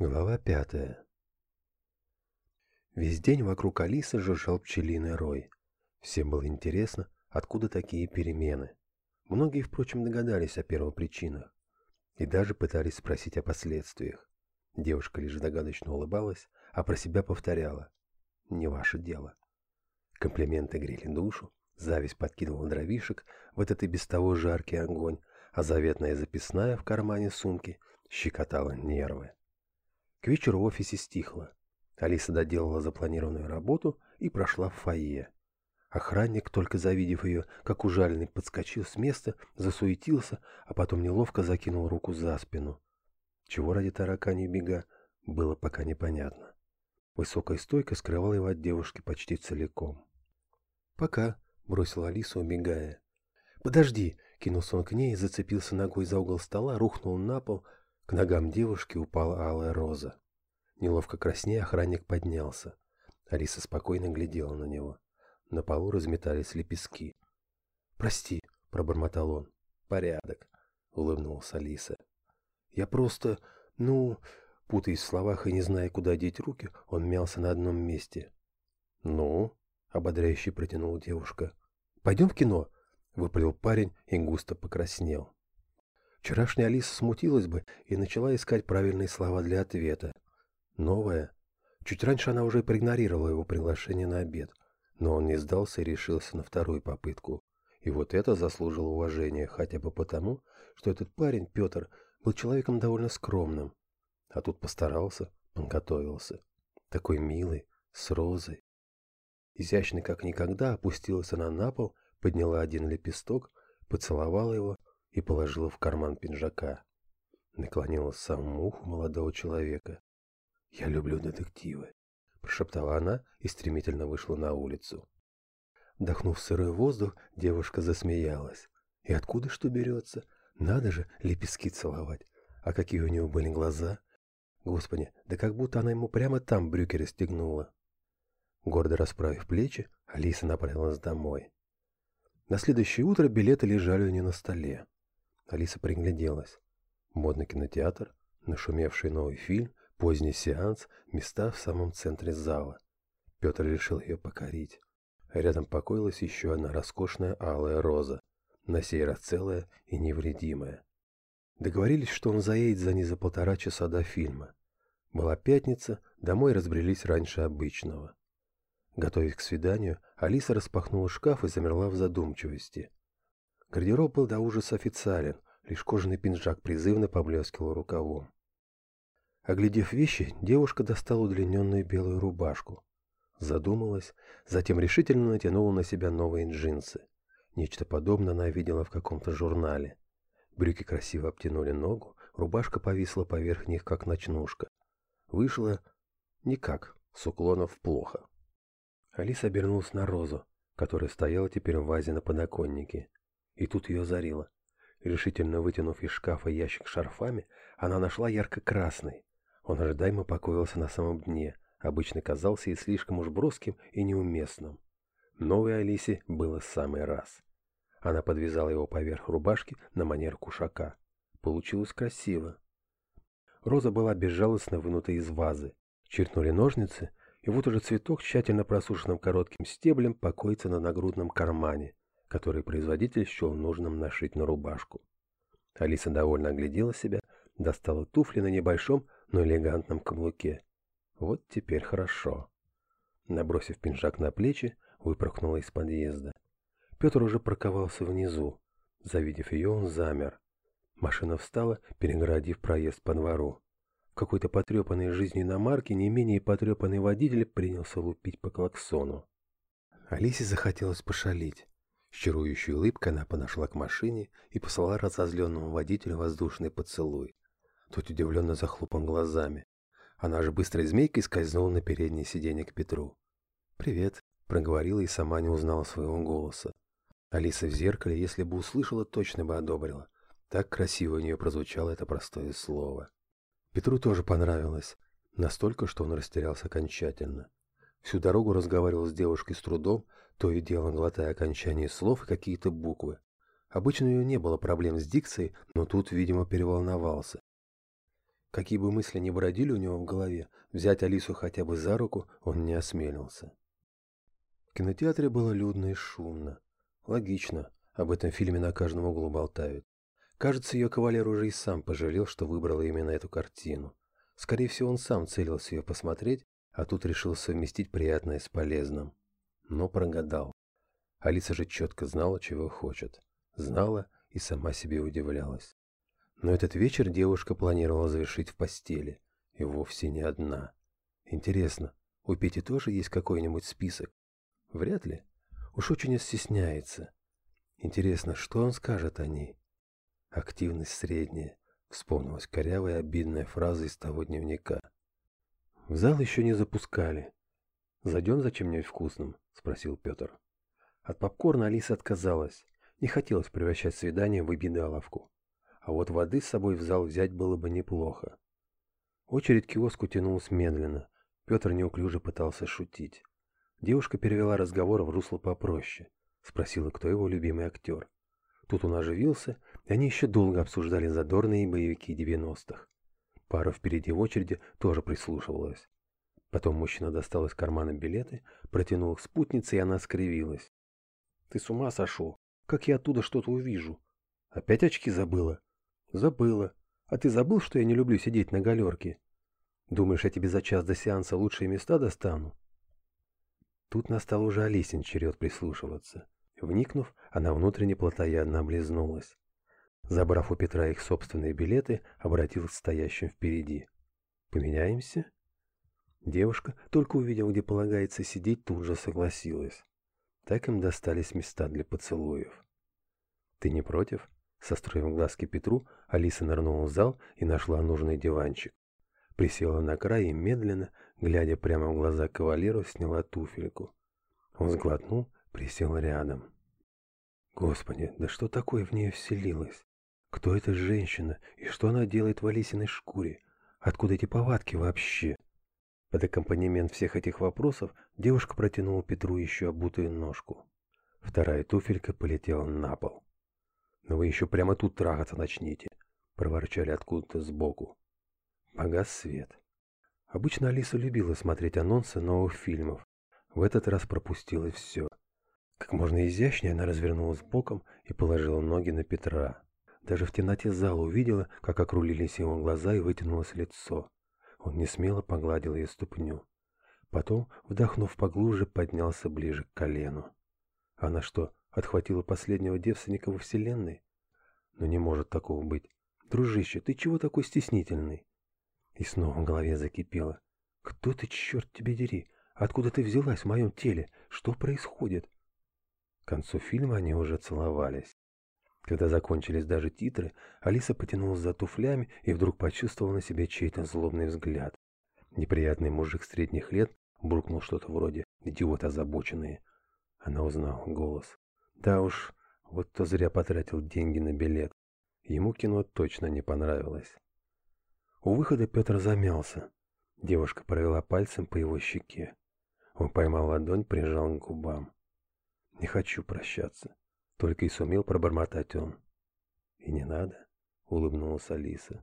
Глава пятая. Весь день вокруг Алисы жужжал пчелиный рой. Всем было интересно, откуда такие перемены. Многие, впрочем, догадались о первопричинах и даже пытались спросить о последствиях. Девушка лишь догадочно улыбалась, а про себя повторяла «Не ваше дело». Комплименты грели душу, зависть подкидывала дровишек в этот и без того жаркий огонь, а заветная записная в кармане сумки щекотала нервы. К вечеру в офисе стихло. Алиса доделала запланированную работу и прошла в фойе. Охранник, только завидев ее, как ужаленный, подскочил с места, засуетился, а потом неловко закинул руку за спину. Чего ради таракани бега, было пока непонятно. Высокая стойка скрывала его от девушки почти целиком. «Пока», — бросила Алиса, убегая. «Подожди!» — кинулся он к ней, зацепился ногой за угол стола, рухнул на пол — к ногам девушки упала алая роза. Неловко краснея, охранник поднялся. Алиса спокойно глядела на него. На полу разметались лепестки. «Прости», — пробормотал он. «Порядок», — улыбнулась Алиса. «Я просто... ну...» Путаясь в словах и не зная, куда деть руки, он мялся на одном месте. «Ну?» — ободряюще протянула девушка. «Пойдем в кино?» — выпалил парень и густо покраснел. Вчерашняя Алиса смутилась бы и начала искать правильные слова для ответа. Новое. Чуть раньше она уже проигнорировала его приглашение на обед, но он не сдался и решился на вторую попытку. И вот это заслужило уважения, хотя бы потому, что этот парень, Петр, был человеком довольно скромным. А тут постарался, подготовился. Такой милый, с розой. Изящный, как никогда опустилась она на пол, подняла один лепесток, поцеловала его и положила в карман пинжака. Наклонилась в саму уху молодого человека. «Я люблю детективы», – прошептала она и стремительно вышла на улицу. Вдохнув сырой воздух, девушка засмеялась. «И откуда что берется? Надо же лепестки целовать! А какие у него были глаза!» Господи, да как будто она ему прямо там брюки расстегнула. Гордо расправив плечи, Алиса направилась домой. На следующее утро билеты лежали у нее на столе. Алиса пригляделась. Модный кинотеатр, нашумевший новый фильм, поздний сеанс, места в самом центре зала. Петр решил ее покорить. Рядом покоилась еще одна роскошная алая роза, на сей раз целая и невредимая. Договорились, что он заедет за ней за полтора часа до фильма. Была пятница, домой разбрелись раньше обычного. Готовясь к свиданию, Алиса распахнула шкаф и замерла в задумчивости – Гардероб был до ужаса официален, лишь кожаный пинжак призывно поблескивал рукавом. Оглядев вещи, девушка достала удлиненную белую рубашку. Задумалась, затем решительно натянула на себя новые джинсы. Нечто подобное она видела в каком-то журнале. Брюки красиво обтянули ногу, рубашка повисла поверх них, как ночнушка. Вышла никак, с уклонов плохо. Алиса обернулась на розу, которая стояла теперь в вазе на подоконнике и тут ее озарило. Решительно вытянув из шкафа ящик с шарфами, она нашла ярко-красный. Он ожидаемо покоился на самом дне, обычно казался и слишком уж броским и неуместным. Новой Алисе было самый раз. Она подвязала его поверх рубашки на манер кушака. Получилось красиво. Роза была безжалостно вынута из вазы. Черкнули ножницы, и вот уже цветок, тщательно просушенным коротким стеблем, покоится на нагрудном кармане – который производитель счел нужным нашить на рубашку. Алиса довольно оглядела себя, достала туфли на небольшом, но элегантном каблуке. Вот теперь хорошо. Набросив пинжак на плечи, выпорхнула из подъезда. Петр уже парковался внизу. Завидев ее, он замер. Машина встала, перегородив проезд по двору. В какой-то потрепанной жизни на марке не менее потрепанный водитель принялся лупить по клаксону. Алисе захотелось пошалить. Чарующая улыбка она подошла к машине и послала разозленному водителю воздушный поцелуй. Тот удивленно захлопал глазами. Она же быстрой змейкой скользнула на переднее сиденье к Петру. «Привет», — проговорила и сама не узнала своего голоса. Алиса в зеркале, если бы услышала, точно бы одобрила. Так красиво у нее прозвучало это простое слово. Петру тоже понравилось. Настолько, что он растерялся окончательно. Всю дорогу разговаривал с девушкой с трудом, то и дело, глотая окончание слов и какие-то буквы. Обычно у нее не было проблем с дикцией, но тут, видимо, переволновался. Какие бы мысли ни бродили у него в голове, взять Алису хотя бы за руку он не осмелился. В кинотеатре было людно и шумно. Логично, об этом фильме на каждом углу болтают. Кажется, ее кавалер уже и сам пожалел, что выбрал именно эту картину. Скорее всего, он сам целился ее посмотреть, а тут решил совместить приятное с полезным но прогадал. Алиса же четко знала, чего хочет. Знала и сама себе удивлялась. Но этот вечер девушка планировала завершить в постели. И вовсе не одна. Интересно, у Пети тоже есть какой-нибудь список? Вряд ли. Уж очень стесняется. Интересно, что он скажет о ней? Активность средняя. Вспомнилась корявая обидная фраза из того дневника. В зал еще не запускали. Зайдем за чем-нибудь вкусным спросил Петр. От попкорна Алиса отказалась. Не хотелось превращать свидание в обедаловку. А вот воды с собой в зал взять было бы неплохо. Очередь к киоску тянулась медленно. Петр неуклюже пытался шутить. Девушка перевела разговор в русло попроще. Спросила, кто его любимый актер. Тут он оживился, и они еще долго обсуждали задорные боевики девяностых. Пара впереди в очереди тоже прислушивалась. Потом мужчина достал из кармана билеты, протянул их спутнице, и она скривилась. «Ты с ума сошел? Как я оттуда что-то увижу? Опять очки забыла?» «Забыла. А ты забыл, что я не люблю сидеть на галерке? Думаешь, я тебе за час до сеанса лучшие места достану?» Тут настал уже Алисин черед прислушиваться. Вникнув, она внутренне плотоядно облизнулась. Забрав у Петра их собственные билеты, обратилась к стоящим впереди. «Поменяемся?» Девушка только увидев, где полагается сидеть, тут же согласилась. Так им достались места для поцелуев. «Ты не против?» Состроив глазки Петру, Алиса нырнула в зал и нашла нужный диванчик. Присела на край и медленно, глядя прямо в глаза кавалеру, сняла туфельку. Он сглотнул, присел рядом. Господи, да что такое в нее вселилось? Кто эта женщина и что она делает в Алисиной шкуре? Откуда эти повадки вообще? Под аккомпанемент всех этих вопросов девушка протянула Петру еще обутую ножку. Вторая туфелька полетела на пол. «Но вы еще прямо тут трахаться начните», — проворчали откуда-то сбоку. Погас свет. Обычно Алиса любила смотреть анонсы новых фильмов. В этот раз пропустила все. Как можно изящнее она развернулась боком и положила ноги на Петра. Даже в темноте зала увидела, как окрулились его глаза и вытянулось лицо. Он несмело погладил ее ступню. Потом, вдохнув поглубже, поднялся ближе к колену. Она что, отхватила последнего девственника во вселенной? Но не может такого быть. Дружище, ты чего такой стеснительный? И снова в голове закипело. Кто ты, черт тебе дери? Откуда ты взялась в моем теле? Что происходит? К концу фильма они уже целовались. Когда закончились даже титры, Алиса потянулась за туфлями и вдруг почувствовала на себе чей-то злобный взгляд. Неприятный мужик средних лет буркнул что-то вроде «идиот озабоченные». Она узнала голос. Да уж, вот то зря потратил деньги на билет. Ему кино точно не понравилось. У выхода Петр замялся. Девушка провела пальцем по его щеке. Он поймал ладонь, прижал к губам. «Не хочу прощаться только и сумел пробормотать он. И не надо, улыбнулась Алиса.